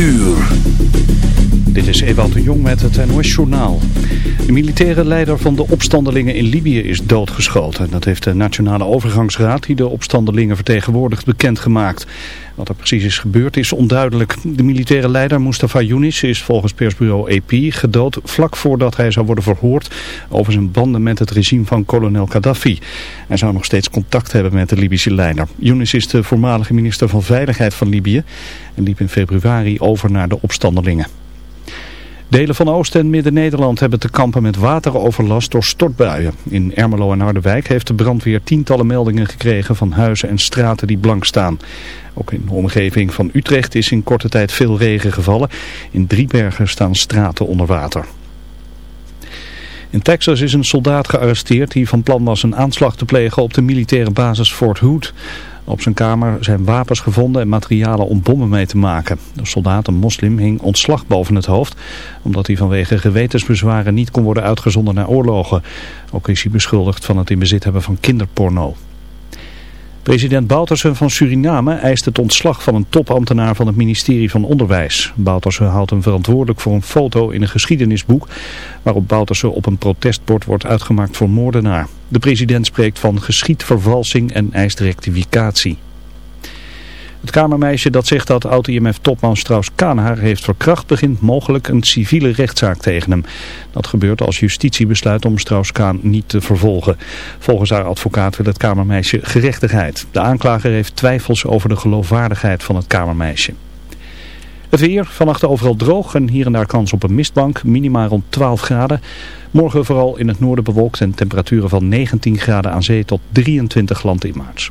uur. Dit is Ewout de Jong met het NOS-journaal. De militaire leider van de opstandelingen in Libië is doodgeschoten. Dat heeft de Nationale Overgangsraad, die de opstandelingen vertegenwoordigt, bekendgemaakt. Wat er precies is gebeurd is onduidelijk. De militaire leider Mustafa Yunis is volgens persbureau AP gedood vlak voordat hij zou worden verhoord over zijn banden met het regime van kolonel Gaddafi. Hij zou nog steeds contact hebben met de Libische leider. Yunis is de voormalige minister van Veiligheid van Libië en liep in februari over naar de opstandelingen. Delen van Oost- en Midden-Nederland hebben te kampen met wateroverlast door stortbuien. In Ermelo en Harderwijk heeft de brandweer tientallen meldingen gekregen van huizen en straten die blank staan. Ook in de omgeving van Utrecht is in korte tijd veel regen gevallen. In Driebergen staan straten onder water. In Texas is een soldaat gearresteerd die van plan was een aanslag te plegen op de militaire basis Fort Hood. Op zijn kamer zijn wapens gevonden en materialen om bommen mee te maken. De soldaat, een moslim, hing ontslag boven het hoofd... omdat hij vanwege gewetensbezwaren niet kon worden uitgezonden naar oorlogen. Ook is hij beschuldigd van het in bezit hebben van kinderporno. President Bouterse van Suriname eist het ontslag van een topambtenaar van het ministerie van Onderwijs. Bouterse houdt hem verantwoordelijk voor een foto in een geschiedenisboek waarop Bouterse op een protestbord wordt uitgemaakt voor moordenaar. De president spreekt van geschiedvervalsing en eist rectificatie. Het kamermeisje dat zegt dat oud-IMF-topman Strauss-Kaan haar heeft verkracht begint mogelijk een civiele rechtszaak tegen hem. Dat gebeurt als justitie besluit om Strauss-Kaan niet te vervolgen. Volgens haar advocaat wil het kamermeisje gerechtigheid. De aanklager heeft twijfels over de geloofwaardigheid van het kamermeisje. Het weer, vannacht overal droog en hier en daar kans op een mistbank, minimaal rond 12 graden. Morgen vooral in het noorden bewolkt en temperaturen van 19 graden aan zee tot 23 land in maart.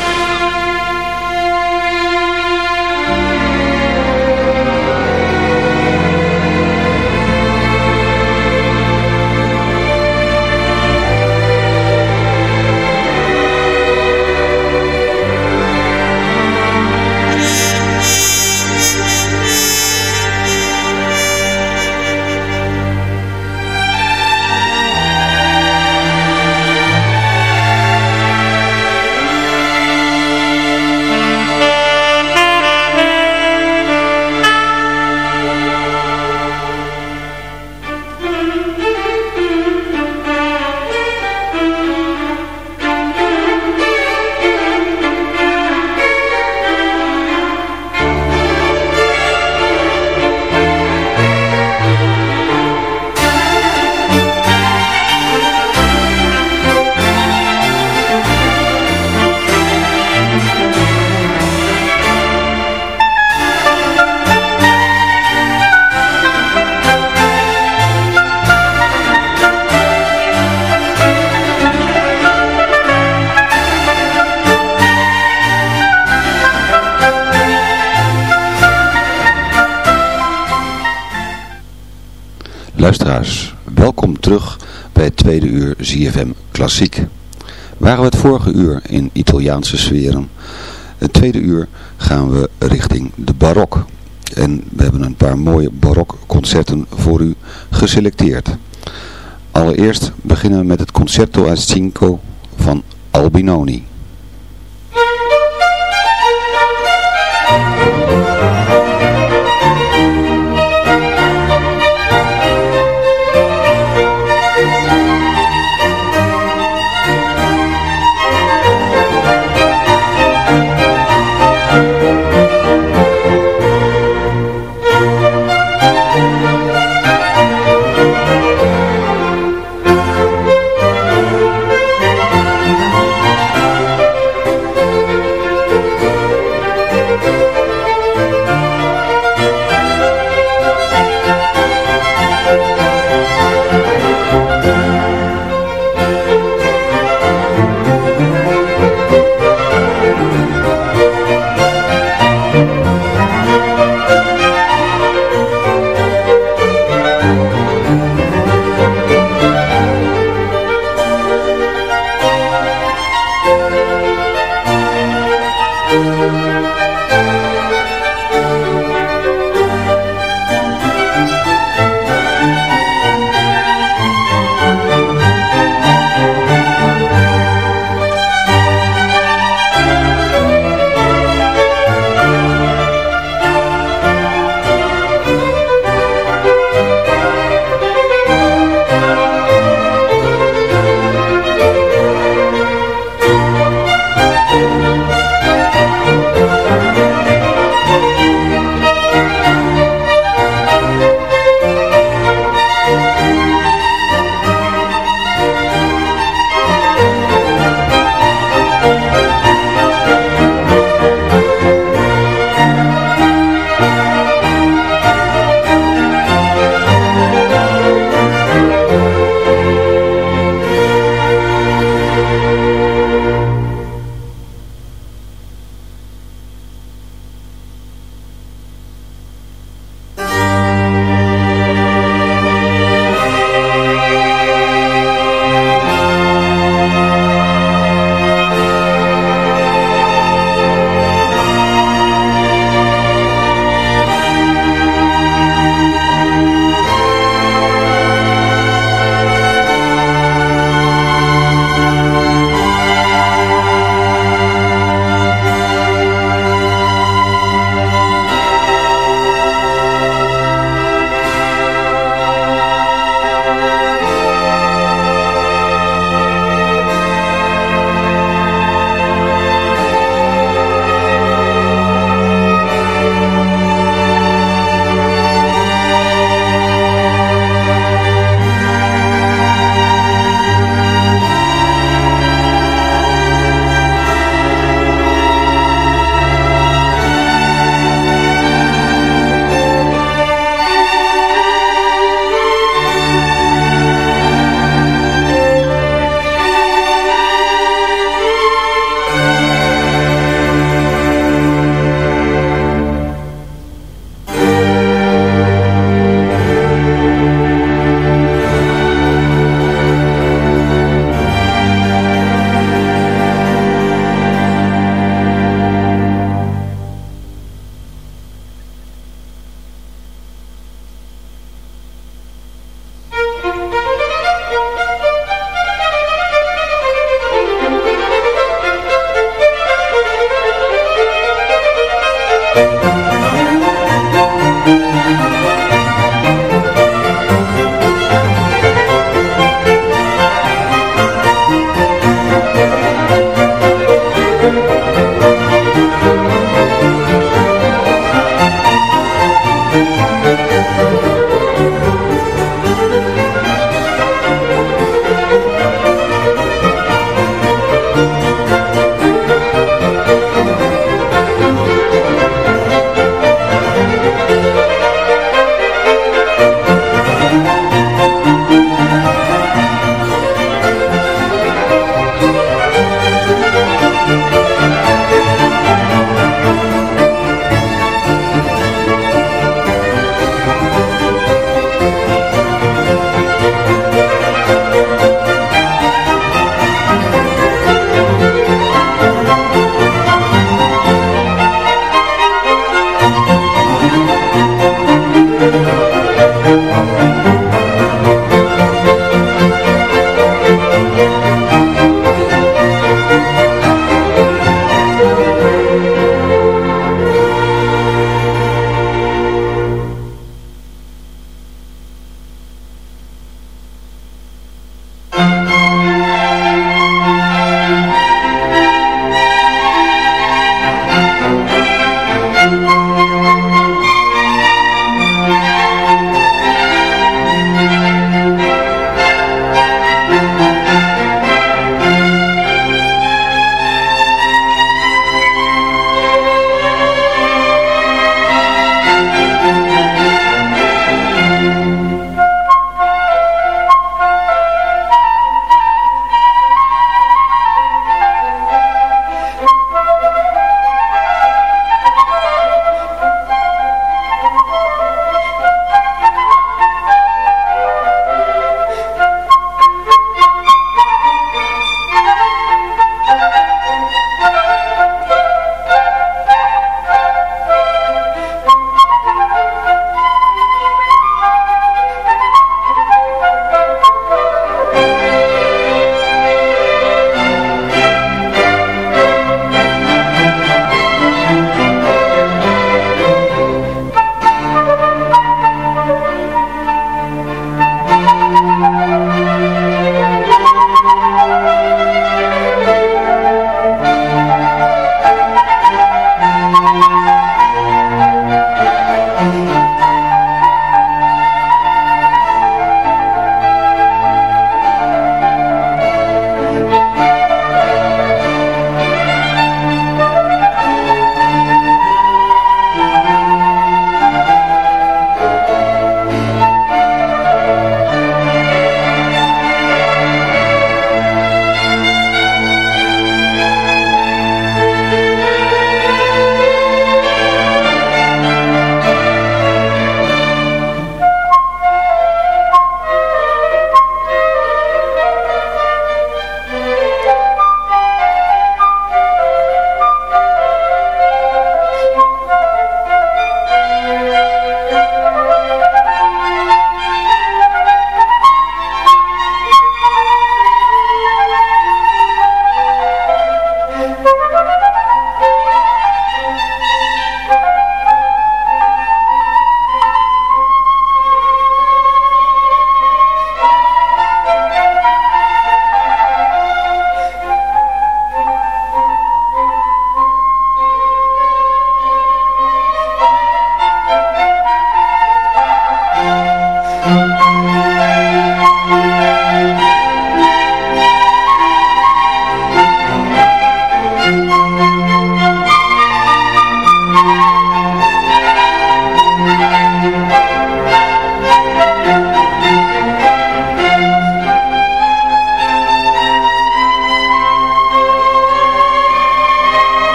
Welkom terug bij het tweede uur ZFM Klassiek. Waren we het vorige uur in Italiaanse sferen, het tweede uur gaan we richting de barok. En we hebben een paar mooie barokconcerten voor u geselecteerd. Allereerst beginnen we met het Concerto a Cinco van Albinoni.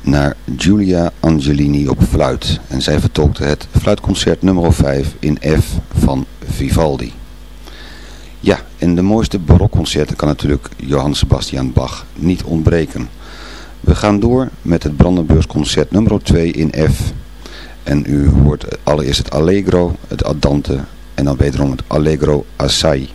Naar Giulia Angelini op fluit. En zij vertolkte het fluitconcert nummer 5 in F van Vivaldi. Ja, en de mooiste barokconcerten kan natuurlijk Johann Sebastian Bach niet ontbreken. We gaan door met het Brandenburgsconcert nummer 2 in F. En u hoort allereerst het Allegro, het Andante en dan wederom het Allegro Assai.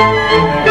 Música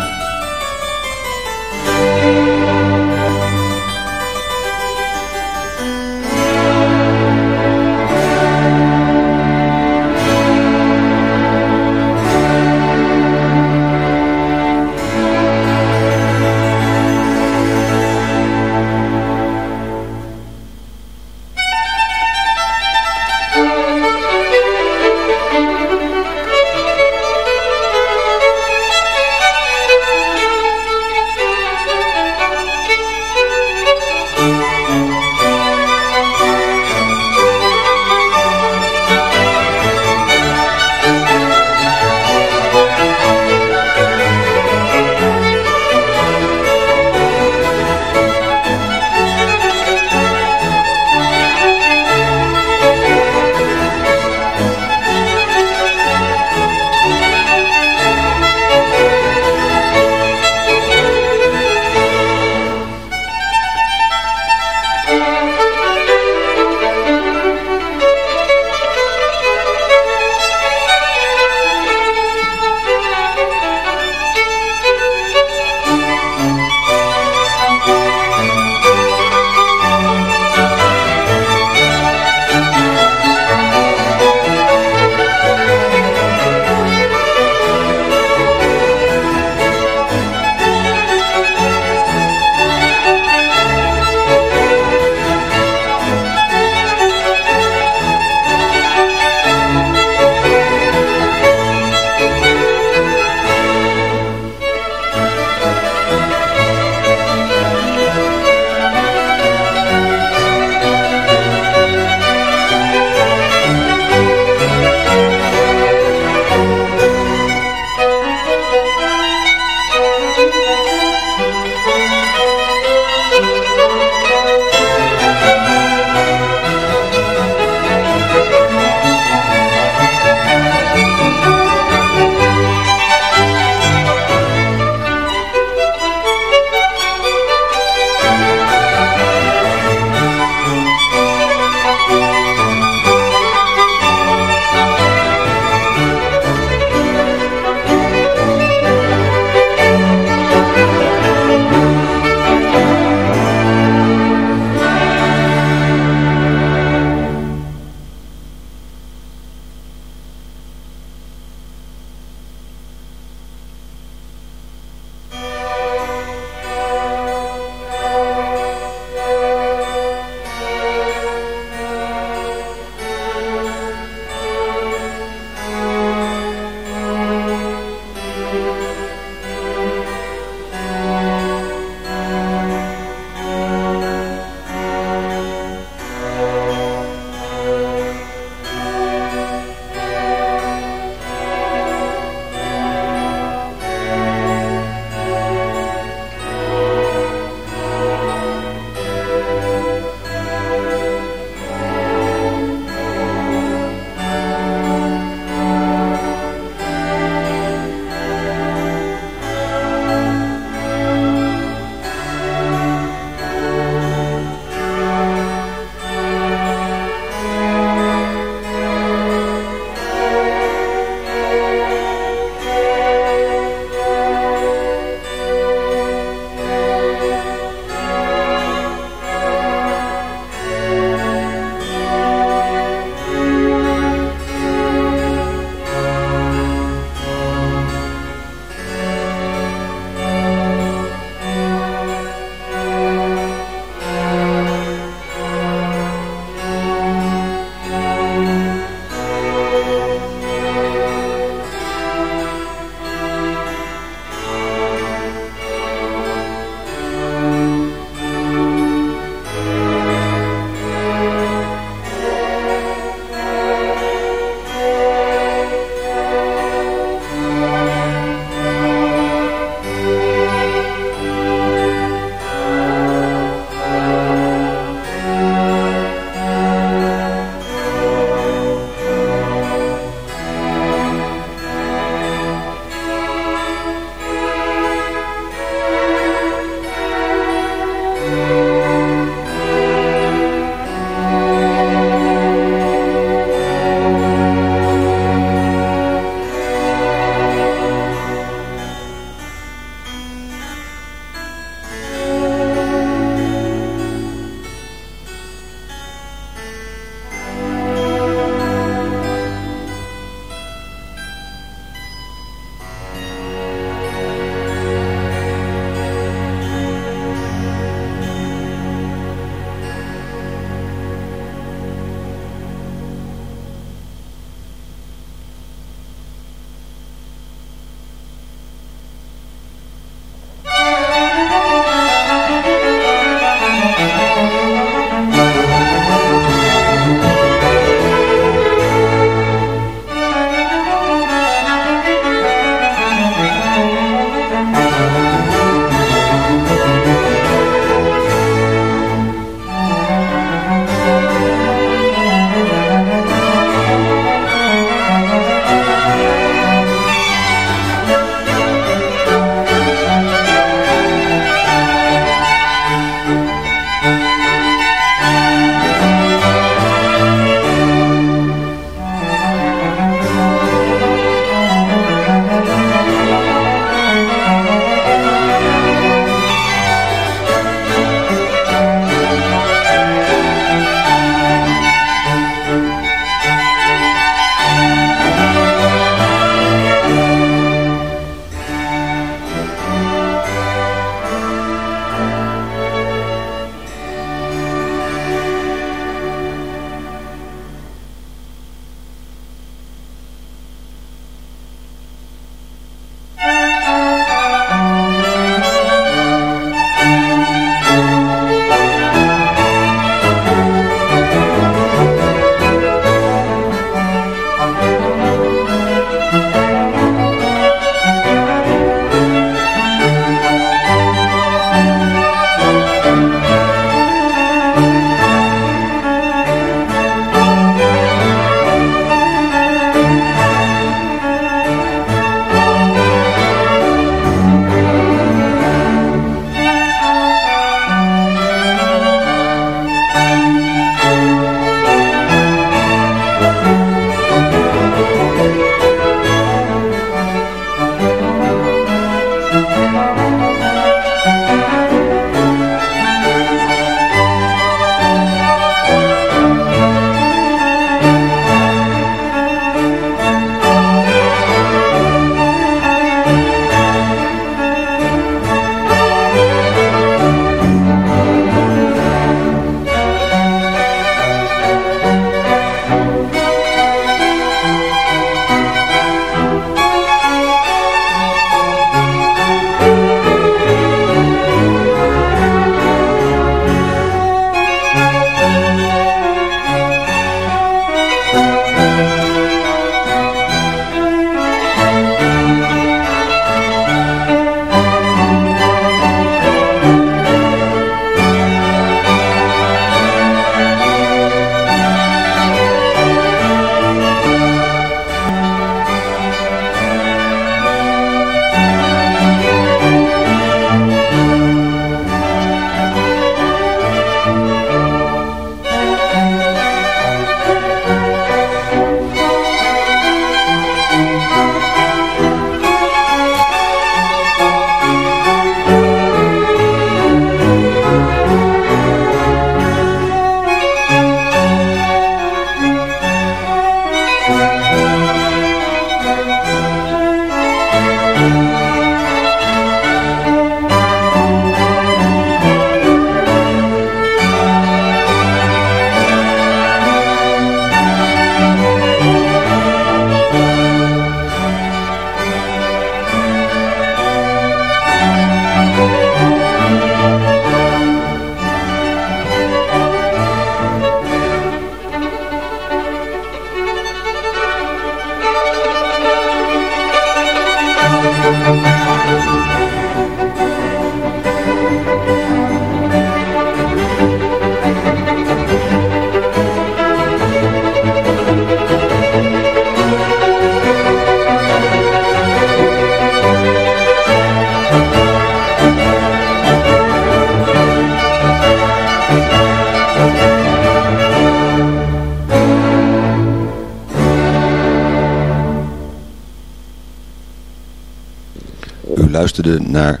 luisterde naar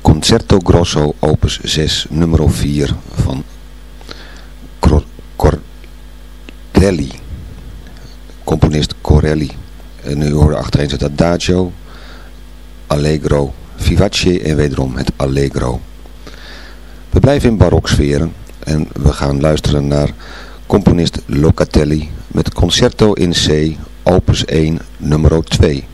Concerto Grosso opus 6 nummer 4 van Corelli. Componist Corelli. En u hoorde achterin het Adagio, Allegro, Vivace en wederom het Allegro. We blijven in baroksferen en we gaan luisteren naar componist Locatelli met Concerto in C, opus 1, nummer 2.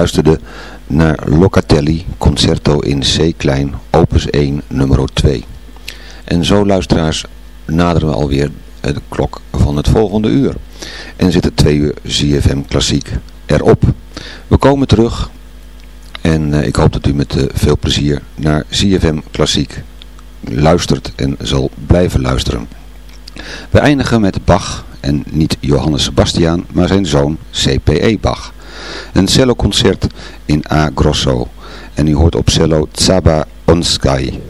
Luisterde naar Locatelli, Concerto in C-klein, opus 1, nummer 2. En zo luisteraars naderen we alweer de klok van het volgende uur. En zit het twee uur ZFM Klassiek erop. We komen terug en uh, ik hoop dat u met uh, veel plezier naar ZFM Klassiek luistert en zal blijven luisteren. We eindigen met Bach en niet Johannes Sebastian, maar zijn zoon CPE Bach. Een celloconcert in A grosso. En u hoort op cello Tsaba Onskai.